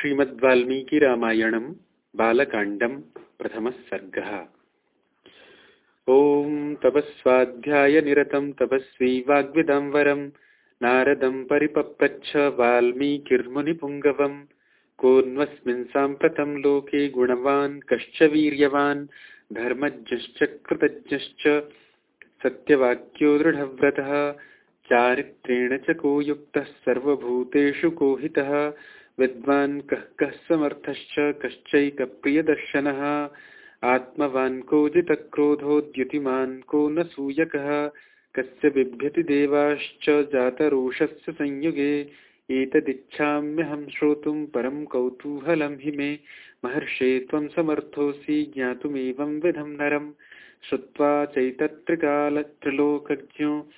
श्रीमद्वाल्मीकिरामायणं बालकाण्डं प्रथमः सर्गः। ॐ तपस्वाध्यायनिरतं तपस्वी वाग्विदाम्बरं नारदं परिपप्रच्छ वाल्मीकिर्मुनिपुङ्गवं कोऽन्वस्मिन् साम्प्रतं लोके गुणवान्, कश्च वीर्यवान्, धर्मज्ञश्च, कृतज्ञश्च, सत्यवाक्यो दृढव्रतः, चारित्रेण च को युक्तः, सर्वभूतेषु को विद्वान् कः कः समर्थश्च कश्चैकप्रियदर्शनः आत्मवान् को जितक्रोधो द्युतिमान् को न सूयकः। कस्य बिभ्यति देवाश्च जातरोषस्य संयुगे। एतदिच्छाम्यहं श्रोतुं परं कौतूहलं हि मे। महर्षे त्वं समर्थोऽसि, ज्ञातुमेवं विधं नरं। श्रुत्वा चैतत्रिकालत्रिलोकज्ञो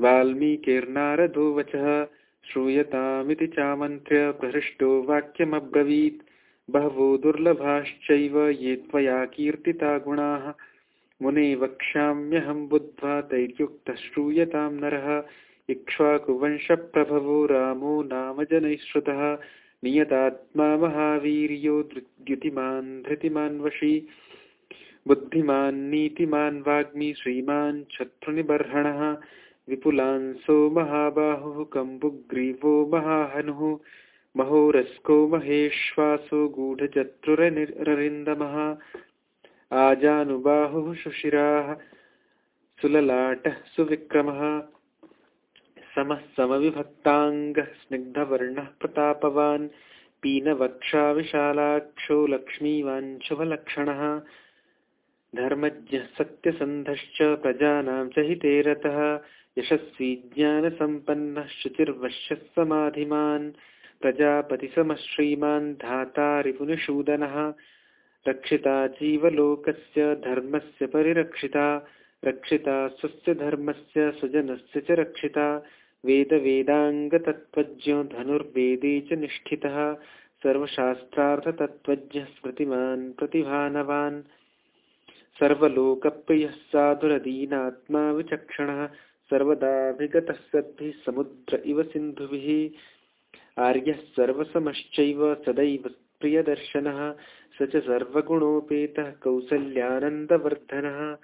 वाल्मीकिर्नारदो वचः श्रूयतामिति चामन्त्र्य प्रहृष्टो वाक्यमब्रवीत्। बहवो दुर्लभाश्चैव ये त्वया कीर्तिता गुणाः। मुने वक्ष्याम्यहं बुद्ध्वा तैर्युक्तः श्रूयतां नरः। इक्ष्वाकुवंशप्रभवो रामो नाम जनैः श्रुतः नियतात्मा महावीर्यो द्युतिमान् धृतिमान् वशी। बुद्धिमान् नीतिमान् वाग्मी श्रीमान् शत्रुनिबर्हणः। विपुलांसो महाबाहुः कम्बुग्रीवो महाहनुः महोरस्को महेश्वासो गूढचत्रुररिन्दमः आजानुबाहुः सुशिराः सुललाटः सुविक्रमः समः समविभक्ताङ्गः स्निग्धवर्णः प्रतापवान् पीनवक्षा विशालाक्षो लक्ष्मीवाञ्शुभलक्षणः धर्मज्ञः सत्यसन्धश्च प्रजानां च हिते रतः। यशस्वी ज्ञानसम्पन्नः शुचिर्वश्यः समाधिमान्। प्रजापतिसमः धाता रिपुनिषूदनः रक्षिता जीवलोकस्य धर्मस्य परिरक्षिता। रक्षिता स्वस्य धर्मस्य स्वजनस्य च रक्षिता। वेदवेदाङ्गतत्त्वज्ञो धनुर्वेदे च निष्ठितः। सर्वशास्त्रार्थतत्त्वज्ञः स्मृतिमान् प्रतिभानवान्। सर्वलोकप्रियः साधुरदीनात्मा विचक्षणः सर्वदाभिगतः सद्भिः, समुद्र इव सिन्धुभिः, आर्यः सर्वसमश्चैव सदैव प्रियदर्शनः, स च सर्वगुणोपेतः कौसल्यानन्दवर्धनः।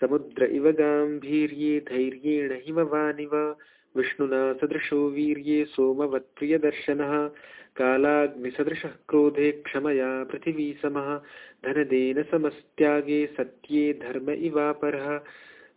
समुद्र इव गाम्भीर्ये धैर्येण हिमवानिव विष्णुना सदृशो वीर्ये सोमवत्प्रियदर्शनः। कालाग्निसदृशः क्रोधे क्षमया पृथिवीसमः धनदेन समस्त्यागे सत्ये धर्म इवापरः।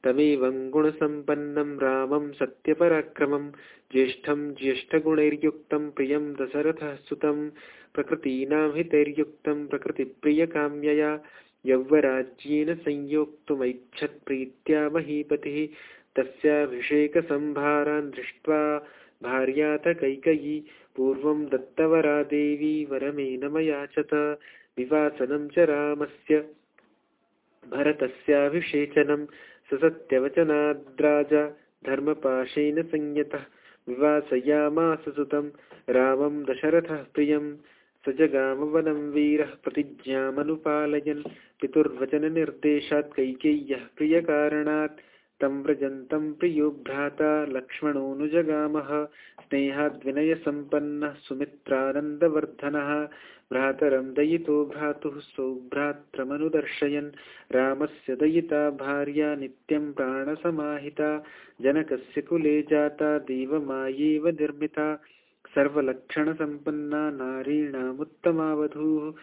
तमेवं गुणसम्पन्नं रामं सत्यपराक्रमं। ज्येष्ठं ज्येष्ठगुणैर्युक्तं प्रियं दशरथः सुतं प्रकृतीनां हितैर्युक्तं प्रकृतिप्रियकाम्यया। यौवराज्येन संयोक्तुमैच्छत्प्रीत्या महीपतिः। तस्याभिषेकसम्भारान् दृष्ट्वा भार्यात कैकयी पूर्वं दत्तवरा देवी वरमेन मयाचत विवासनं च रामस्य भरतस्याभिषेचनं ससत्यवचनाद्राजा धर्मपाशेन संयतः। विवासयामास सुतं रामं दशरथः प्रियं स जगामवनं वीरः प्रतिज्ञामनुपालयन्। पितुर्वचननिर्देशात् कैकेय्यः प्रियकारणात्। तं व्रजन्तं प्रियो भ्राता लक्ष्मणोऽनुजगामः स्नेहाद्विनयसम्पन्नः सुमित्रानन्दवर्धनः। भ्रातरं दयितो भ्रातुः सौभ्रात्रमनुदर्शयन्। रामस्य दयिता भार्या नित्यं प्राणसमाहिता। जनकस्य कुले जाता, देवमायेव निर्मिता। सर्वलक्षणसम्पन्ना नारीणामुत्तमावधूः।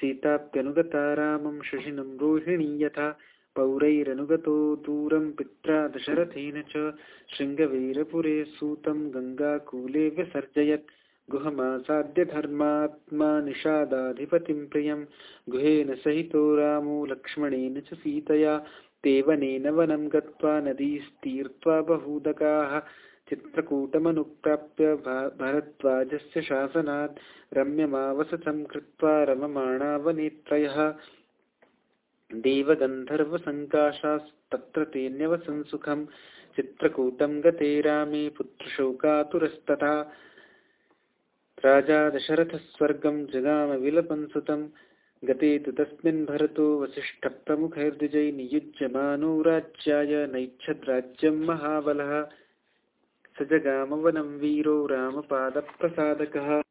सीताप्यनुगता रामं शशिनं रोहिणी यथा। पौरैरनुगतो दूरं पित्रा दशरथेन च। शृङ्गवीरपुरे सूतं गङ्गाकूले व्यसर्जयत् गुहमासाद्य धर्मात्मा निषादाधिपतिं प्रियं गुहेन सहितो रामो लक्ष्मणेन च सीतया। तेवनेन वनं गत्वा नदीस्तीर्त्वा बहूदकाः चित्रकूटमनुप्राप्य भरद्वाजस्य शासनात् रम्यमावसतं कृत्वा रममाणावनेत्रयः। देवगन्धर्वसङ्काशास्तत्र तेन्यवसन् सुखं चित्रकूटं गते रामे पुत्रशोकातुरस्तथा। राजा दशरथस्वर्गं जगामविलपंसुतं। गते तु तस्मिन् भरतो वसिष्ठप्रमुखैर्द्विजै नियुज्यमानो राज्याय नैच्छद्राज्यं महाबलः। स जगामवनं वीरो रामपादप्रसादकः।